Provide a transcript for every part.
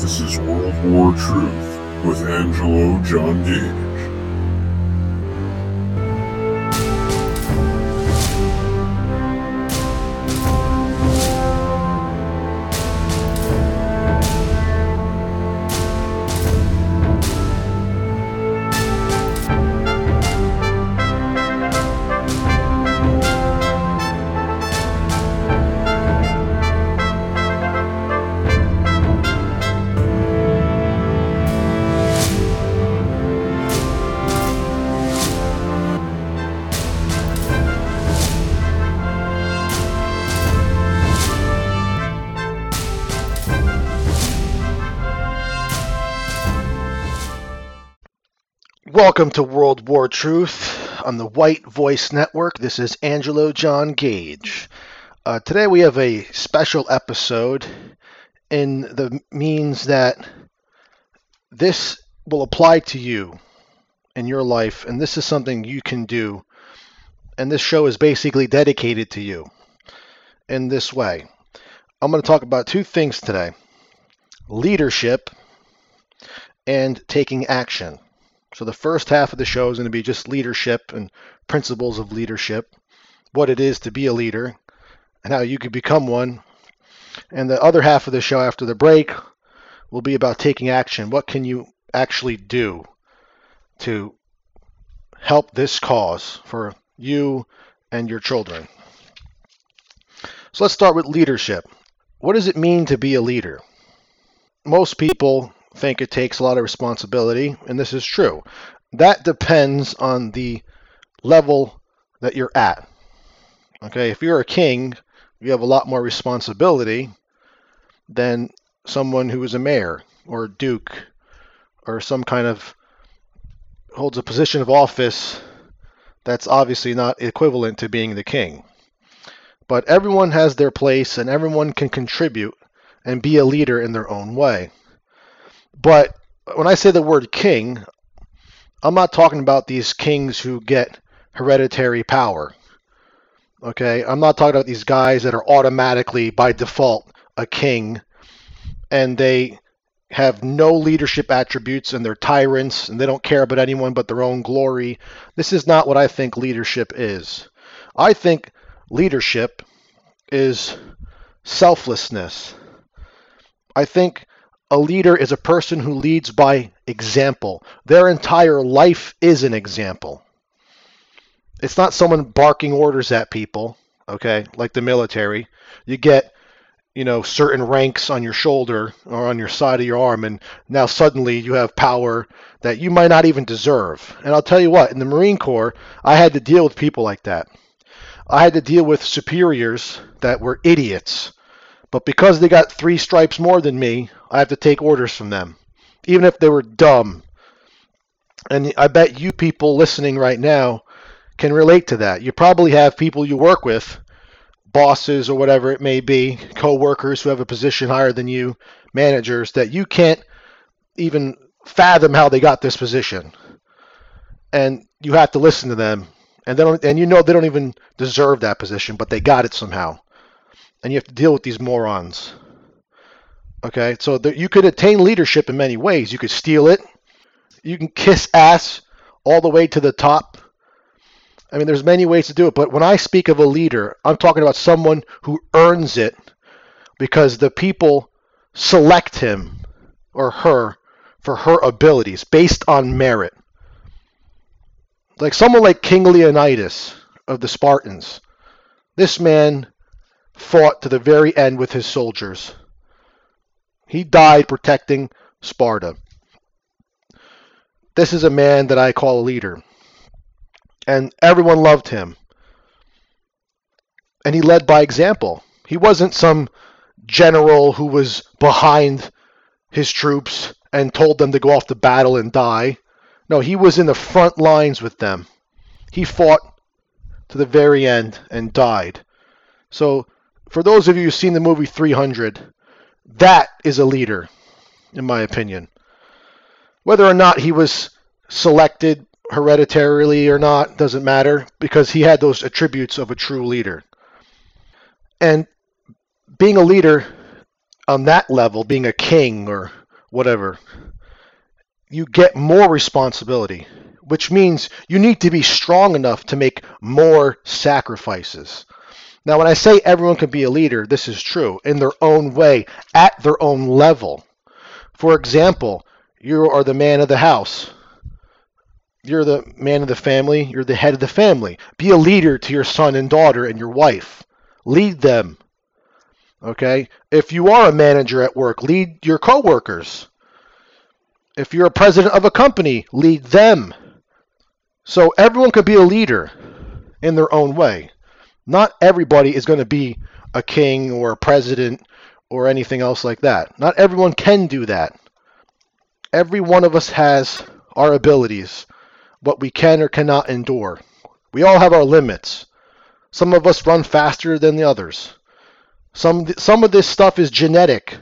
This is World War Truth with Angelo John Gage. Welcome to World War Truth on the White Voice Network. This is Angelo John Gage. Uh, today we have a special episode in the means that this will apply to you in your life, and this is something you can do. And this show is basically dedicated to you in this way. I'm going to talk about two things today leadership and taking action. So the first half of the show is going to be just leadership and principles of leadership, what it is to be a leader, and how you could become one. And the other half of the show after the break will be about taking action. What can you actually do to help this cause for you and your children? So let's start with leadership. What does it mean to be a leader? Most people think it takes a lot of responsibility, and this is true. That depends on the level that you're at. Okay, if you're a king, you have a lot more responsibility than someone who is a mayor or a duke or some kind of holds a position of office that's obviously not equivalent to being the king. But everyone has their place and everyone can contribute and be a leader in their own way. But when I say the word king, I'm not talking about these kings who get hereditary power. Okay, I'm not talking about these guys that are automatically by default a king and they have no leadership attributes and they're tyrants and they don't care about anyone but their own glory. This is not what I think leadership is. I think leadership is selflessness. I think a leader is a person who leads by example. Their entire life is an example. It's not someone barking orders at people, okay, like the military. You get, you know, certain ranks on your shoulder or on your side of your arm, and now suddenly you have power that you might not even deserve. And I'll tell you what, in the Marine Corps, I had to deal with people like that. I had to deal with superiors that were idiots but because they got three stripes more than me, I have to take orders from them, even if they were dumb. And I bet you people listening right now can relate to that. You probably have people you work with, bosses or whatever it may be, co-workers who have a position higher than you, managers that you can't even fathom how they got this position. And you have to listen to them. And they don't, and you know they don't even deserve that position, but they got it somehow and you have to deal with these morons. Okay, so the, you could attain leadership in many ways. You could steal it. You can kiss ass all the way to the top. I mean, there's many ways to do it. But when I speak of a leader, I'm talking about someone who earns it because the people select him or her for her abilities based on merit. Like someone like King Leonidas of the Spartans. This man fought to the very end with his soldiers. He died protecting Sparta. This is a man that I call a leader. And everyone loved him. And he led by example. He wasn't some general who was behind his troops and told them to go off to battle and die. No, he was in the front lines with them. He fought to the very end and died. So for those of you who've seen the movie 300, that is a leader, in my opinion. Whether or not he was selected hereditarily or not doesn't matter because he had those attributes of a true leader. And being a leader on that level, being a king or whatever, you get more responsibility, which means you need to be strong enough to make more sacrifices. Now, when I say everyone can be a leader, this is true in their own way, at their own level. For example, you are the man of the house. You're the man of the family. You're the head of the family. Be a leader to your son and daughter and your wife. Lead them. Okay? If you are a manager at work, lead your coworkers. If you're a president of a company, lead them. So everyone could be a leader in their own way. Not everybody is going to be a king or a president or anything else like that. Not everyone can do that. Every one of us has our abilities, what we can or cannot endure. We all have our limits. Some of us run faster than the others. Some some of this stuff is genetic.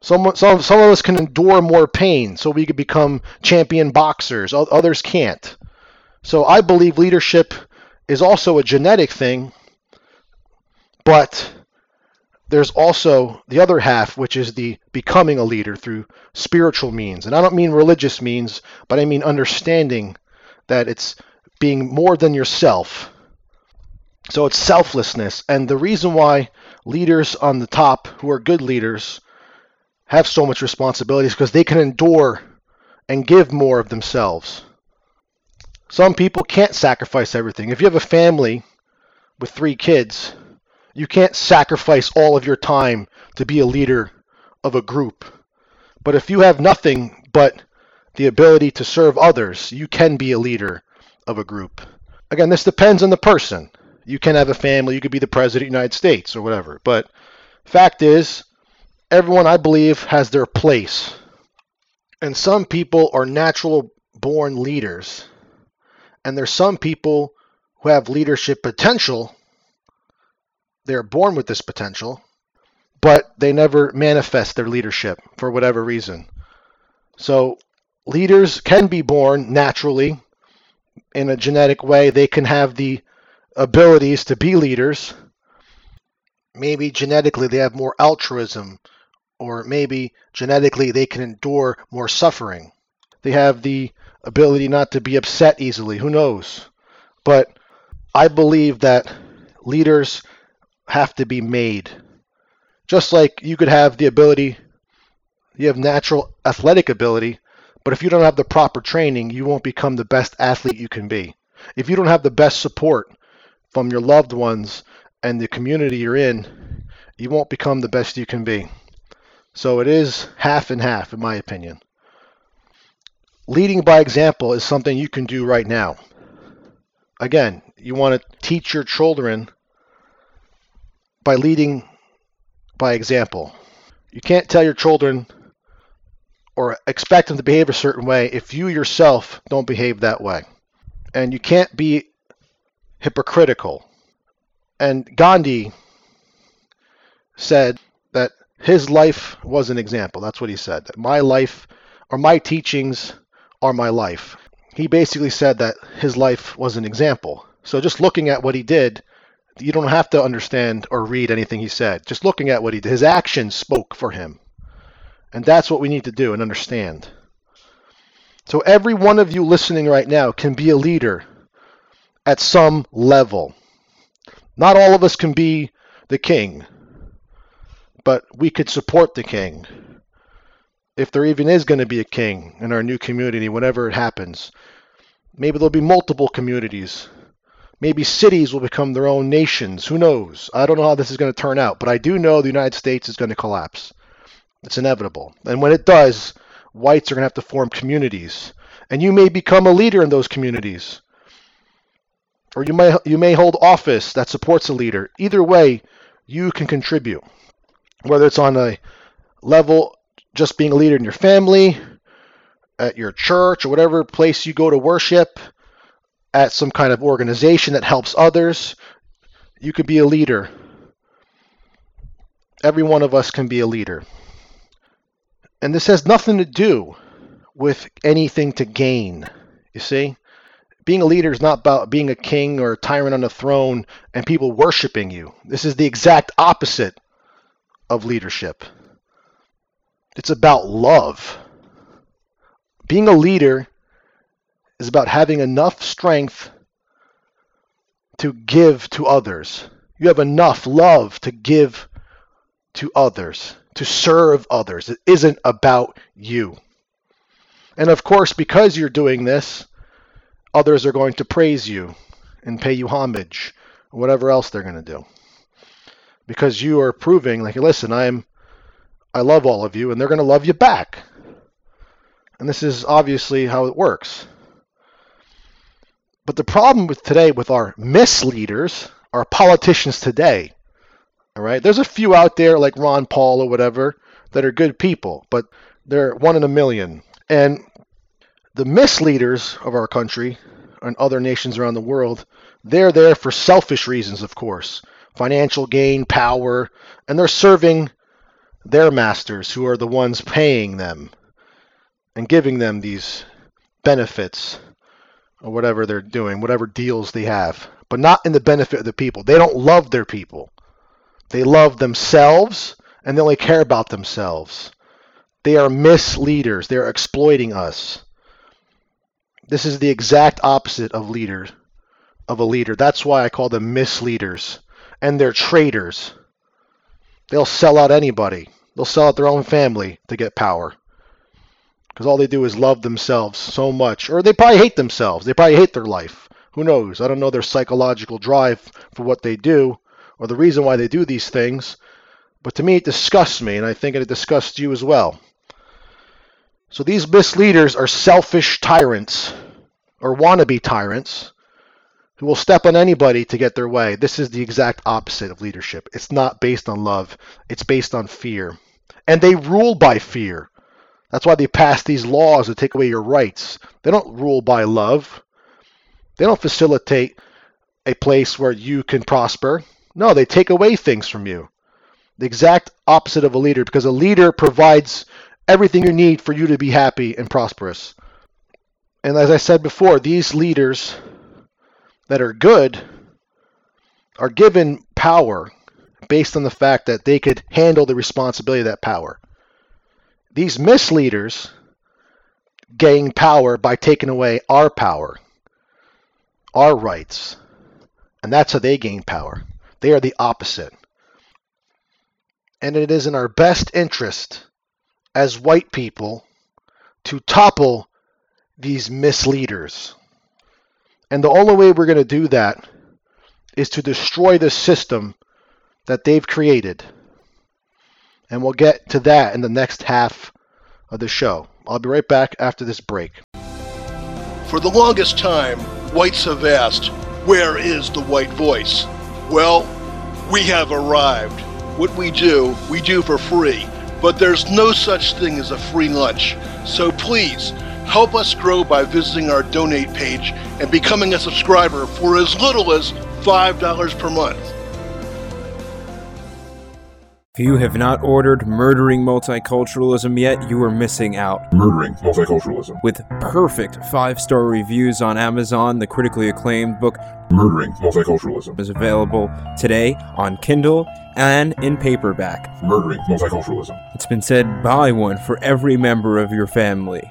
Some, some, some of us can endure more pain so we could become champion boxers. Others can't. So I believe leadership is also a genetic thing, but there's also the other half, which is the becoming a leader through spiritual means. And I don't mean religious means, but I mean understanding that it's being more than yourself. So it's selflessness. And the reason why leaders on the top, who are good leaders, have so much responsibility is because they can endure and give more of themselves. Some people can't sacrifice everything. If you have a family with three kids, you can't sacrifice all of your time to be a leader of a group. But if you have nothing but the ability to serve others, you can be a leader of a group. Again, this depends on the person. You can have a family, you could be the president of the United States or whatever. But fact is, everyone, I believe, has their place. And some people are natural born leaders. And there's some people who have leadership potential. They're born with this potential, but they never manifest their leadership for whatever reason. So, leaders can be born naturally in a genetic way. They can have the abilities to be leaders. Maybe genetically they have more altruism or maybe genetically they can endure more suffering. They have the ability not to be upset easily. Who knows? But I believe that leaders have to be made. Just like you could have the ability, you have natural athletic ability, but if you don't have the proper training, you won't become the best athlete you can be. If you don't have the best support from your loved ones and the community you're in, you won't become the best you can be. So it is half and half, in my opinion. Leading by example is something you can do right now. Again, you want to teach your children by leading by example. You can't tell your children or expect them to behave a certain way if you yourself don't behave that way. And you can't be hypocritical. And Gandhi said that his life was an example. That's what he said. That my life or my teachings are my life. He basically said that his life was an example. So just looking at what he did, you don't have to understand or read anything he said. Just looking at what he did, his actions spoke for him. And that's what we need to do and understand. So every one of you listening right now can be a leader at some level. Not all of us can be the king but we could support the king. If there even is going to be a king in our new community, whenever it happens, maybe there'll be multiple communities. Maybe cities will become their own nations. Who knows? I don't know how this is going to turn out, but I do know the United States is going to collapse. It's inevitable. And when it does, whites are going to have to form communities. And you may become a leader in those communities. Or you may you may hold office that supports a leader. Either way, you can contribute whether it's on a level just being a leader in your family, at your church, or whatever place you go to worship, at some kind of organization that helps others, you could be a leader. Every one of us can be a leader. And this has nothing to do with anything to gain. You see? Being a leader is not about being a king or a tyrant on a throne and people worshiping you. This is the exact opposite of leadership. It's about love. Being a leader is about having enough strength to give to others. You have enough love to give to others, to serve others. It isn't about you. And of course, because you're doing this, others are going to praise you and pay you homage, whatever else they're going to do. Because you are proving, like, listen, I'm, I love all of you, and they're going to love you back. And this is obviously how it works. But the problem with today with our misleaders, our politicians today, all right, there's a few out there like Ron Paul or whatever that are good people, but they're one in a million. And the misleaders of our country and other nations around the world, they're there for selfish reasons, of course financial gain, power, and they're serving their masters who are the ones paying them and giving them these benefits or whatever they're doing, whatever deals they have, but not in the benefit of the people. They don't love their people. They love themselves and they only care about themselves. They are misleaders. They are exploiting us. This is the exact opposite of leader of a leader. That's why I call them misleaders. And they're traitors. They'll sell out anybody. They'll sell out their own family to get power. Because all they do is love themselves so much. Or they probably hate themselves. They probably hate their life. Who knows? I don't know their psychological drive for what they do or the reason why they do these things. But to me, it disgusts me, and I think it disgusts you as well. So these misleaders are selfish tyrants or wannabe tyrants who will step on anybody to get their way. This is the exact opposite of leadership. It's not based on love, it's based on fear. And they rule by fear. That's why they pass these laws to take away your rights. They don't rule by love. They don't facilitate a place where you can prosper. No, they take away things from you. The exact opposite of a leader because a leader provides everything you need for you to be happy and prosperous. And as I said before, these leaders that are good are given power based on the fact that they could handle the responsibility of that power. These misleaders gain power by taking away our power, our rights, and that's how they gain power. They are the opposite. And it is in our best interest as white people to topple these misleaders. And the only way we're going to do that is to destroy the system that they've created. And we'll get to that in the next half of the show. I'll be right back after this break. For the longest time, whites have asked, Where is the white voice? Well, we have arrived. What we do, we do for free. But there's no such thing as a free lunch. So please, help us grow by visiting our donate page and becoming a subscriber for as little as $5 per month. If you have not ordered Murdering Multiculturalism yet, you are missing out. Murdering multiculturalism. With perfect five star reviews on Amazon, the critically acclaimed book Murdering multiculturalism. is available today on Kindle and in paperback. Murdering multiculturalism. It's been said buy one for every member of your family.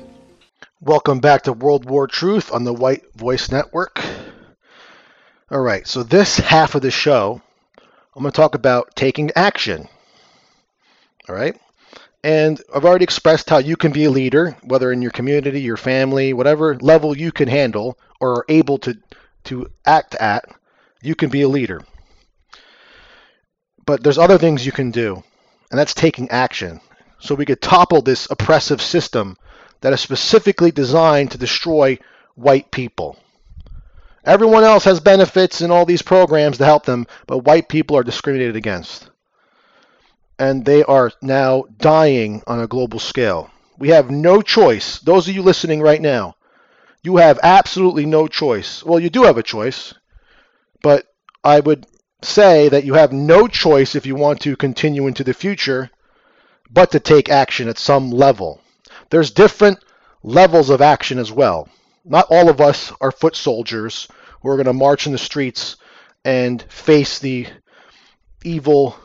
Welcome back to World War Truth on the White Voice Network. All right, so this half of the show, I'm going to talk about taking action. All right? And I've already expressed how you can be a leader, whether in your community, your family, whatever level you can handle or are able to, to act at, you can be a leader. But there's other things you can do, and that's taking action. So we could topple this oppressive system that is specifically designed to destroy white people. Everyone else has benefits in all these programs to help them, but white people are discriminated against. And they are now dying on a global scale. We have no choice. Those of you listening right now, you have absolutely no choice. Well, you do have a choice, but I would say that you have no choice if you want to continue into the future but to take action at some level. There's different levels of action as well. Not all of us are foot soldiers who are going to march in the streets and face the evil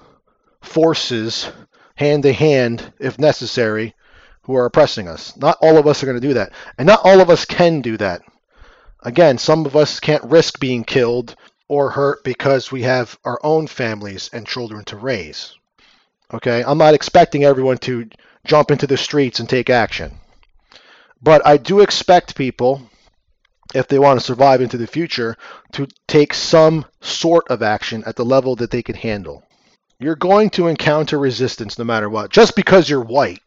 forces hand to hand if necessary who are oppressing us. Not all of us are going to do that. And not all of us can do that. Again, some of us can't risk being killed or hurt because we have our own families and children to raise. Okay, I'm not expecting everyone to jump into the streets and take action. But I do expect people, if they want to survive into the future, to take some sort of action at the level that they can handle. You're going to encounter resistance no matter what, just because you're white.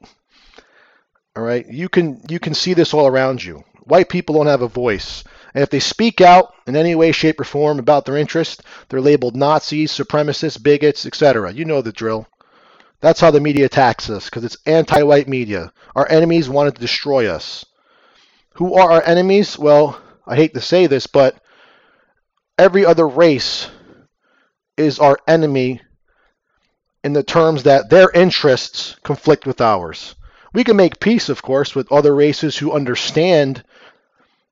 All right, you can you can see this all around you. White people don't have a voice. And if they speak out in any way, shape, or form about their interest, they're labeled Nazis, supremacists, bigots, etc. You know the drill. That's how the media attacks us, because it's anti white media. Our enemies wanted to destroy us. Who are our enemies? Well, I hate to say this, but every other race is our enemy in the terms that their interests conflict with ours. We can make peace, of course, with other races who understand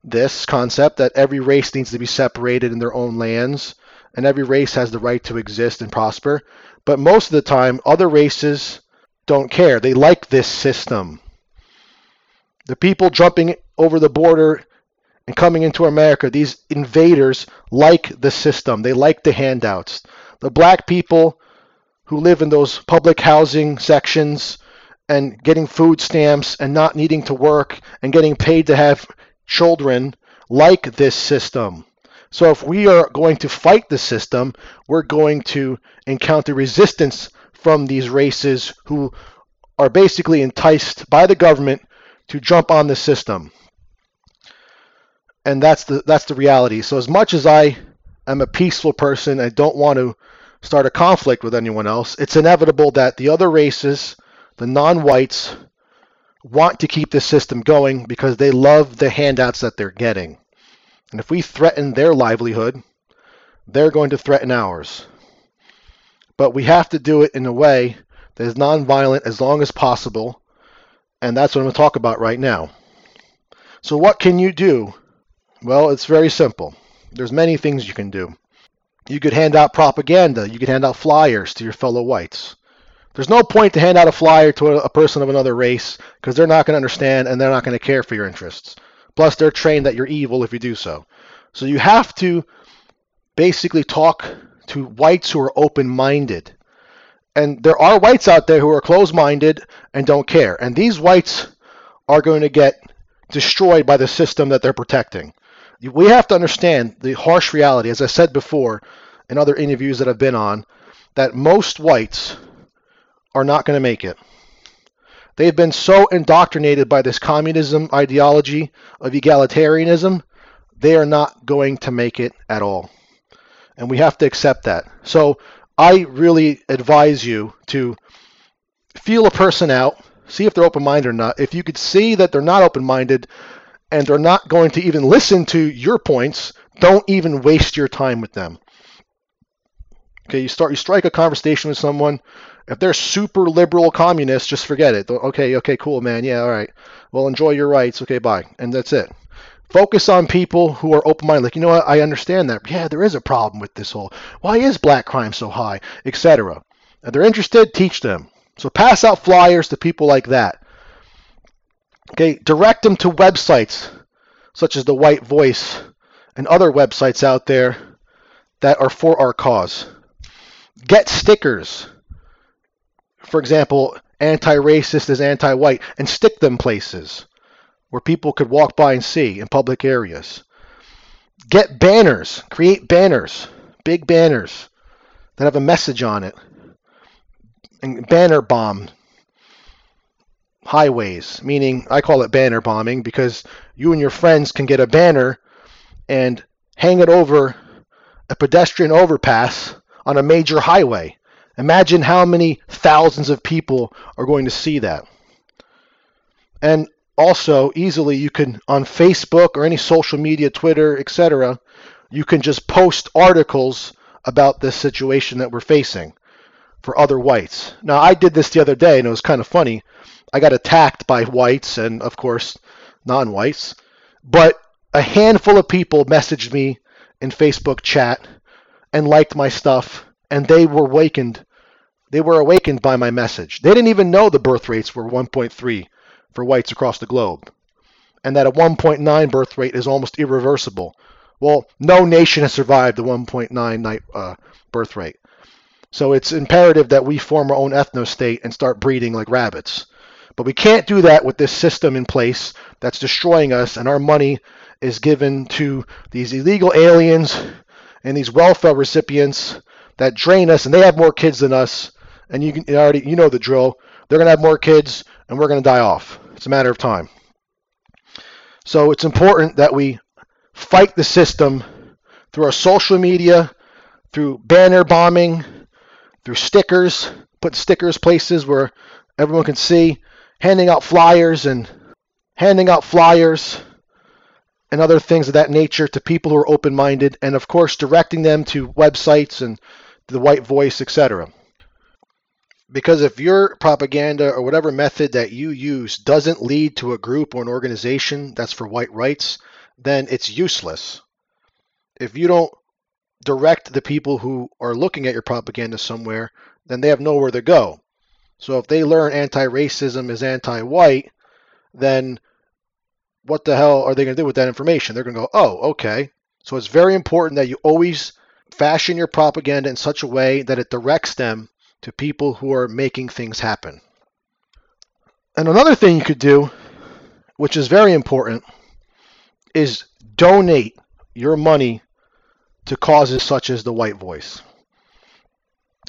this concept that every race needs to be separated in their own lands and every race has the right to exist and prosper. But most of the time, other races don't care. They like this system. The people jumping over the border and coming into America, these invaders like the system. They like the handouts. The black people who live in those public housing sections and getting food stamps and not needing to work and getting paid to have children like this system. So if we are going to fight the system, we're going to encounter resistance from these races who are basically enticed by the government to jump on the system. And that's the that's the reality. So as much as I am a peaceful person, I don't want to start a conflict with anyone else. It's inevitable that the other races, the non-whites, want to keep the system going because they love the handouts that they're getting. And if we threaten their livelihood, they're going to threaten ours. But we have to do it in a way that is nonviolent as long as possible, and that's what I'm going to talk about right now. So what can you do? Well, it's very simple. There's many things you can do. You could hand out propaganda. You could hand out flyers to your fellow whites. There's no point to hand out a flyer to a, person of another race because they're not going to understand and they're not going to care for your interests. Plus, they're trained that you're evil if you do so. So you have to basically talk to whites who are open minded. And there are whites out there who are closed minded and don't care. And these whites are going to get destroyed by the system that they're protecting. We have to understand the harsh reality, as I said before in other interviews that I've been on, that most whites are not going to make it. They've been so indoctrinated by this communism ideology of egalitarianism, they are not going to make it at all. And we have to accept that. So I really advise you to feel a person out, see if they're open minded or not. If you could see that they're not open minded and they're not going to even listen to your points, don't even waste your time with them. Okay, you start you strike a conversation with someone. If they're super liberal communists, just forget it. Okay, okay, cool, man. Yeah, all right. Well, enjoy your rights. Okay, bye. And that's it. Focus on people who are open-minded. Like, you know what? I understand that. Yeah, there is a problem with this whole. Why is black crime so high, etc. If they're interested, teach them. So pass out flyers to people like that. Okay, direct them to websites such as the White Voice and other websites out there that are for our cause. Get stickers. For example, anti racist is anti white, and stick them places where people could walk by and see in public areas. Get banners. Create banners, big banners that have a message on it. And banner bomb highways, meaning I call it banner bombing because you and your friends can get a banner and hang it over a pedestrian overpass on a major highway. Imagine how many thousands of people are going to see that. And also, easily, you can, on Facebook or any social media, Twitter, etc., you can just post articles about this situation that we're facing for other whites. Now, I did this the other day, and it was kind of funny. I got attacked by whites and, of course, non whites, but a handful of people messaged me in Facebook chat and liked my stuff, and they were awakened. They were awakened by my message. They didn't even know the birth rates were 1.3 for whites across the globe, and that a 1.9 birth rate is almost irreversible. Well, no nation has survived the 1.9 uh, birth rate. So it's imperative that we form our own ethno state and start breeding like rabbits. But we can't do that with this system in place that's destroying us, and our money is given to these illegal aliens and these welfare recipients that drain us, and they have more kids than us. And you can you already you know the drill. They're gonna have more kids, and we're gonna die off. It's a matter of time. So it's important that we fight the system through our social media, through banner bombing, through stickers, put stickers places where everyone can see, handing out flyers and handing out flyers and other things of that nature to people who are open-minded and of course directing them to websites and the white voice etc because if your propaganda or whatever method that you use doesn't lead to a group or an organization that's for white rights then it's useless if you don't direct the people who are looking at your propaganda somewhere then they have nowhere to go so if they learn anti-racism is anti-white then what the hell are they going to do with that information? They're going to go, oh, okay. So it's very important that you always fashion your propaganda in such a way that it directs them to people who are making things happen. And another thing you could do, which is very important, is donate your money to causes such as the White Voice.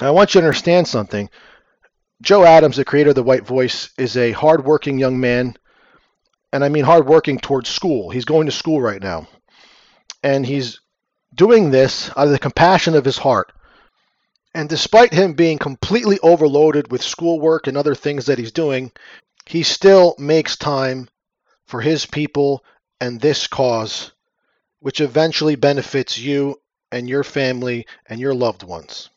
Now, I want you to understand something. Joe Adams, the creator of the White Voice, is a hardworking young man and I mean hard working towards school. He's going to school right now. And he's doing this out of the compassion of his heart. And despite him being completely overloaded with schoolwork and other things that he's doing, he still makes time for his people and this cause, which eventually benefits you and your family and your loved ones.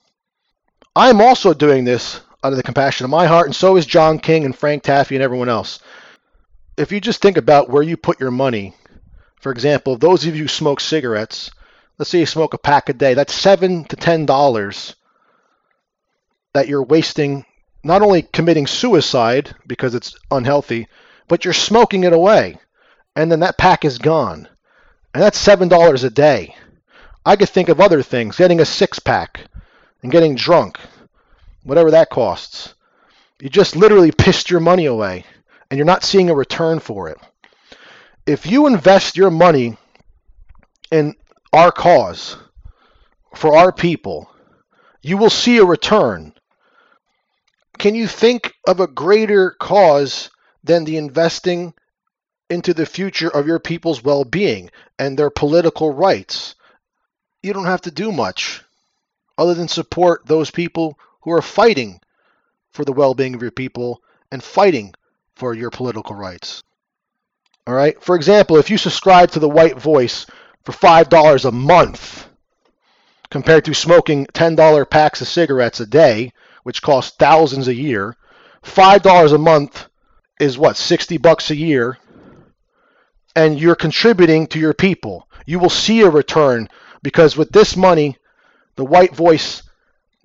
I'm also doing this out of the compassion of my heart, and so is John King and Frank Taffy and everyone else if you just think about where you put your money, for example, those of you who smoke cigarettes, let's say you smoke a pack a day, that's seven to ten dollars that you're wasting not only committing suicide because it's unhealthy, but you're smoking it away. And then that pack is gone. And that's seven dollars a day. I could think of other things, getting a six pack and getting drunk, whatever that costs. You just literally pissed your money away and you're not seeing a return for it. If you invest your money in our cause, for our people, you will see a return. Can you think of a greater cause than the investing into the future of your people's well being and their political rights? You don't have to do much other than support those people who are fighting for the well being of your people and fighting for your political rights. All right? For example, if you subscribe to the White Voice for $5 a month compared to smoking $10 packs of cigarettes a day, which costs thousands a year, $5 a month is what, 60 bucks a year, and you're contributing to your people. You will see a return because with this money, the White Voice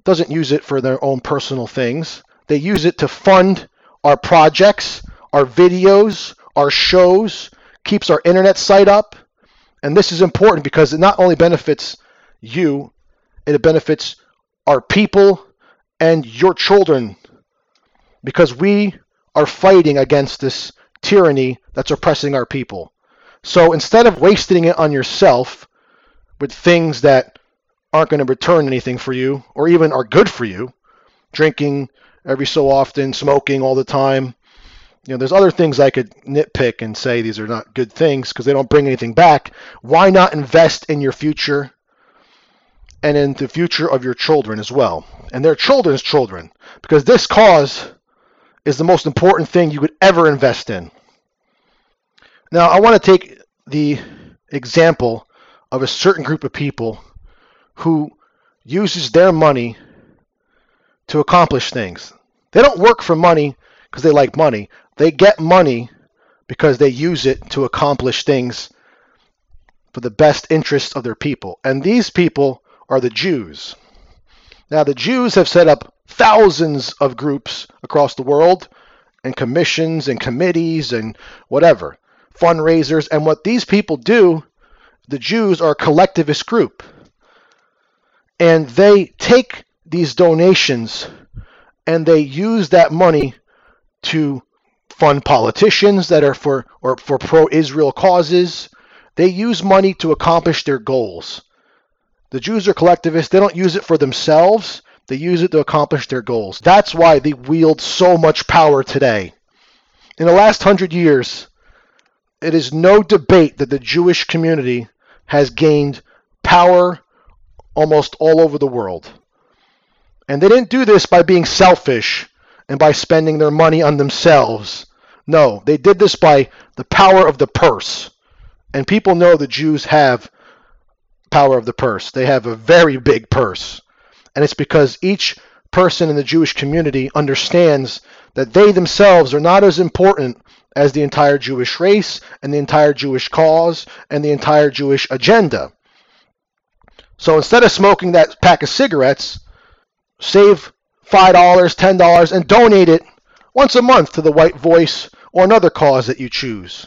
doesn't use it for their own personal things. They use it to fund our projects, our videos, our shows, keeps our internet site up. And this is important because it not only benefits you, it benefits our people and your children because we are fighting against this tyranny that's oppressing our people. So instead of wasting it on yourself with things that aren't going to return anything for you or even are good for you, drinking every so often, smoking all the time, you know, there's other things I could nitpick and say these are not good things because they don't bring anything back. Why not invest in your future and in the future of your children as well, and their children's children? Because this cause is the most important thing you could ever invest in. Now, I want to take the example of a certain group of people who uses their money to accomplish things. They don't work for money because they like money. They get money because they use it to accomplish things for the best interest of their people. And these people are the Jews. Now, the Jews have set up thousands of groups across the world and commissions and committees and whatever, fundraisers. And what these people do, the Jews are a collectivist group. And they take these donations and they use that money to fund politicians that are for or for pro-Israel causes. They use money to accomplish their goals. The Jews are collectivists. They don't use it for themselves. They use it to accomplish their goals. That's why they wield so much power today. In the last hundred years, it is no debate that the Jewish community has gained power almost all over the world. And they didn't do this by being selfish and by spending their money on themselves. No, they did this by the power of the purse. And people know the Jews have power of the purse. They have a very big purse. And it's because each person in the Jewish community understands that they themselves are not as important as the entire Jewish race and the entire Jewish cause and the entire Jewish agenda. So instead of smoking that pack of cigarettes, save $5, $10, and donate it once a month to the White Voice or another cause that you choose.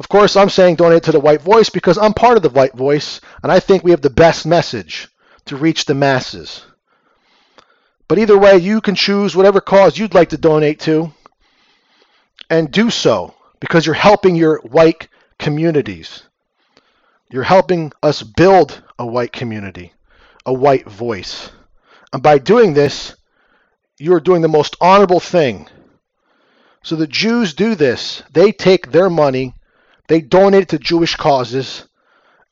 Of course, I'm saying donate to the White Voice because I'm part of the White Voice, and I think we have the best message to reach the masses. But either way, you can choose whatever cause you'd like to donate to and do so because you're helping your white communities. You're helping us build a white community, a white voice. And by doing this, you're doing the most honorable thing. So the Jews do this. They take their money, they donate to Jewish causes,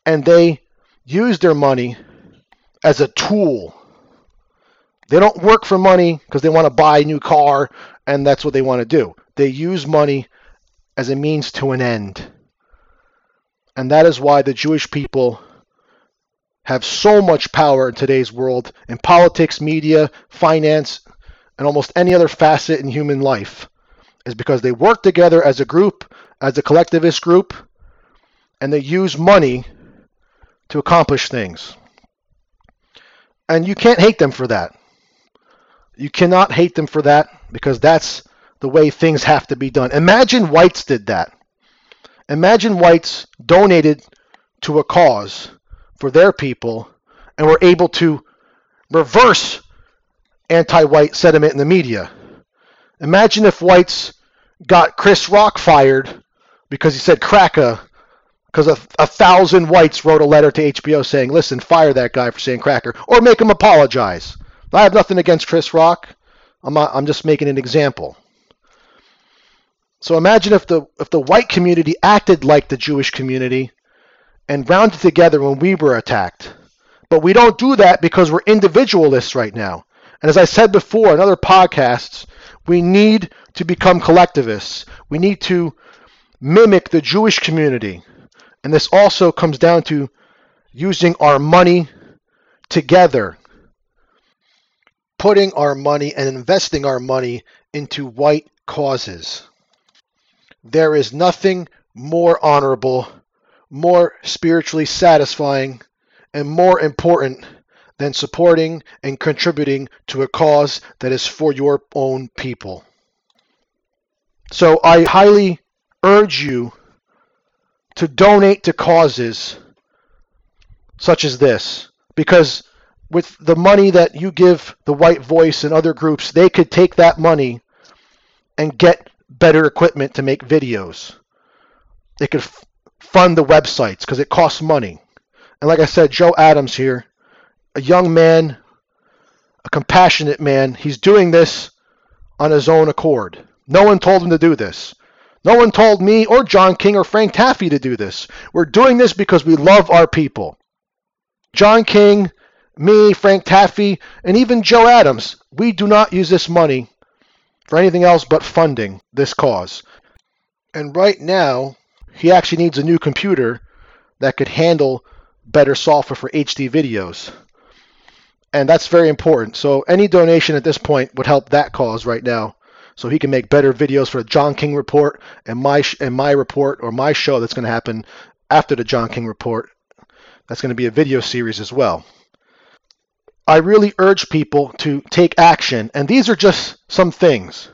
and they use their money as a tool. They don't work for money because they want to buy a new car and that's what they want to do. They use money as a means to an end. And that is why the Jewish people have so much power in today's world in politics, media, finance, and almost any other facet in human life is because they work together as a group, as a collectivist group, and they use money to accomplish things. And you can't hate them for that. You cannot hate them for that because that's the way things have to be done. Imagine whites did that. Imagine whites donated to a cause for their people and were able to reverse anti white sentiment in the media. Imagine if whites got Chris Rock fired because he said cracker because a, a, thousand whites wrote a letter to HBO saying, listen, fire that guy for saying cracker, or make him apologize. I have nothing against Chris Rock. I'm, not, I'm just making an example. So imagine if the if the white community acted like the Jewish community and rounded together when we were attacked. But we don't do that because we're individualists right now. And as I said before in other podcasts, we need to become collectivists. We need to mimic the Jewish community. And this also comes down to using our money together, putting our money and investing our money into white causes. There is nothing more honorable, more spiritually satisfying, and more important than supporting and contributing to a cause that is for your own people. So I highly urge you to donate to causes such as this. Because with the money that you give the white voice and other groups they could take that money and get better equipment to make videos. They could f- fund the websites because it costs money. And like i said joe adams here a young man a compassionate man he's doing this on his own accord. No one told him to do this no one told me or John King or Frank Taffy to do this. We're doing this because we love our people. John King, me, Frank Taffy, and even Joe Adams, we do not use this money for anything else but funding this cause. And right now, he actually needs a new computer that could handle better software for HD videos. And that's very important. So any donation at this point would help that cause right now. So he can make better videos for the John King report and my and my report or my show that's going to happen after the John King report. That's going to be a video series as well. I really urge people to take action, and these are just some things.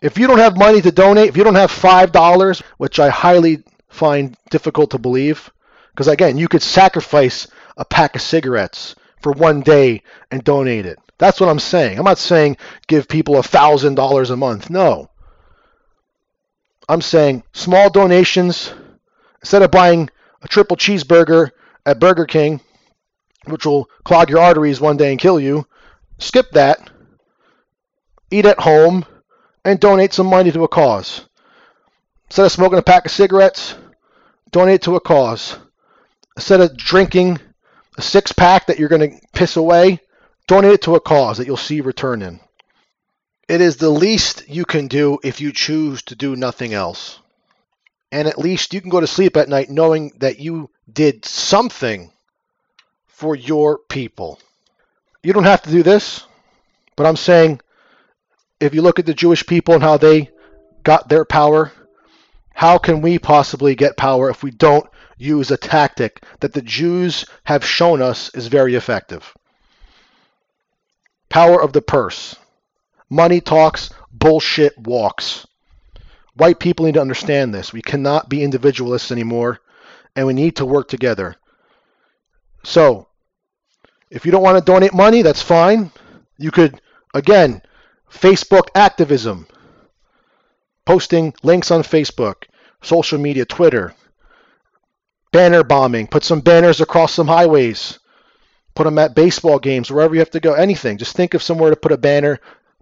If you don't have money to donate, if you don't have $5, which I highly find difficult to believe, because again, you could sacrifice a pack of cigarettes for one day and donate it. That's what I'm saying. I'm not saying give people a thousand dollars a month. No. I'm saying small donations. Instead of buying a triple cheeseburger at Burger King, which will clog your arteries one day and kill you, skip that. Eat at home and donate some money to a cause. Instead of smoking a pack of cigarettes, donate to a cause. Instead of drinking a six pack that you're going to piss away, donate it to a cause that you'll see return in. It is the least you can do if you choose to do nothing else. And at least you can go to sleep at night knowing that you did something for your people. You don't have to do this, but I'm saying if you look at the Jewish people and how they got their power, how can we possibly get power if we don't use a tactic that the Jews have shown us is very effective? Power of the purse. Money talks, bullshit walks. White people need to understand this. We cannot be individualists anymore, and we need to work together. So, if you don't want to donate money, that's fine. You could, again, Facebook activism, posting links on Facebook, social media, Twitter, banner bombing, put some banners across some highways, put them at baseball games, wherever you have to go, anything. Just think of somewhere to put a banner,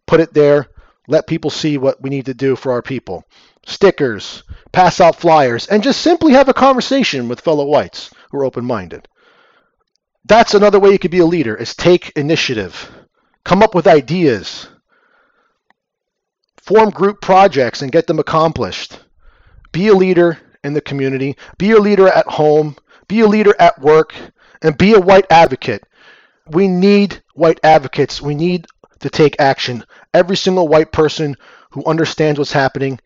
put it there, let people see what we need to do for our people. Stickers, pass out flyers, and just simply have a conversation with fellow whites who are open minded. That's another way you could be a leader is take initiative. Come up with ideas. Form group projects and get them accomplished. Be a leader in the community. Be a leader at home. Be a leader at work. And be a white advocate. We need white advocates. We need to take action. Every single white person who understands what's happening,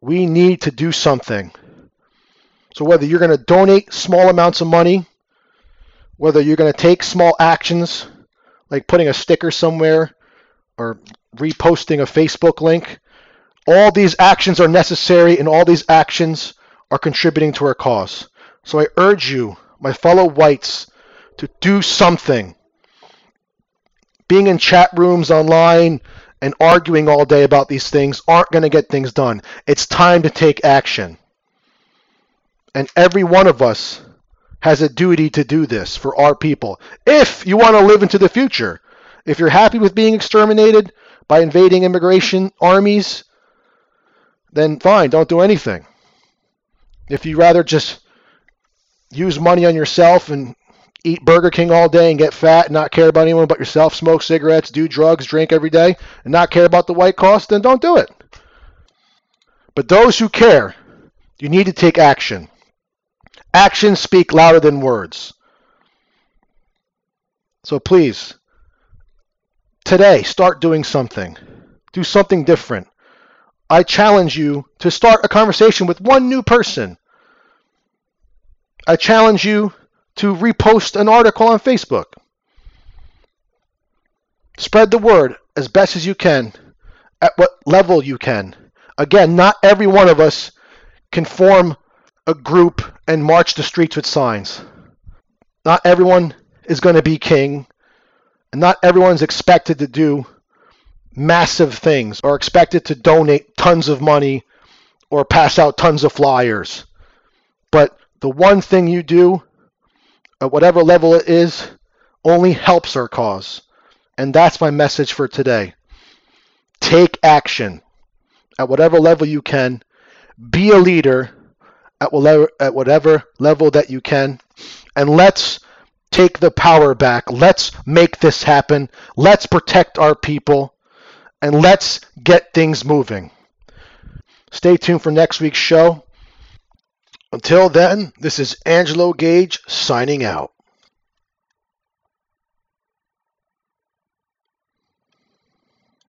we need to do something. So whether you're going to donate small amounts of money, whether you're going to take small actions like putting a sticker somewhere or reposting a Facebook link, all these actions are necessary and all these actions are contributing to our cause. So I urge you, my fellow whites, to do something. Being in chat rooms online and arguing all day about these things aren't going to get things done. It's time to take action. And every one of us has a duty to do this for our people. If you want to live into the future, if you're happy with being exterminated by invading immigration armies, then fine, don't do anything. If you rather just use money on yourself and eat Burger King all day and get fat and not care about anyone but yourself, smoke cigarettes, do drugs, drink every day, and not care about the white cost, then don't do it. But those who care, you need to take action. Actions speak louder than words. So please, today, start doing something. Do something different. I challenge you to start a conversation with one new person. I challenge you to repost an article on Facebook. Spread the word as best as you can, at what level you can. Again, not every one of us can form a group and march the streets with signs. Not everyone is going to be king, and not everyone's expected to do massive things or expected to donate tons of money or pass out tons of flyers. But the one thing you do, at whatever level it is, only helps our cause. And that's my message for today. Take action at whatever level you can. Be a leader at whatever, at whatever level that you can. And let's take the power back. Let's make this happen. Let's protect our people and let's get things moving. Stay tuned for next week's show. Until then, this is Angelo Gage signing out.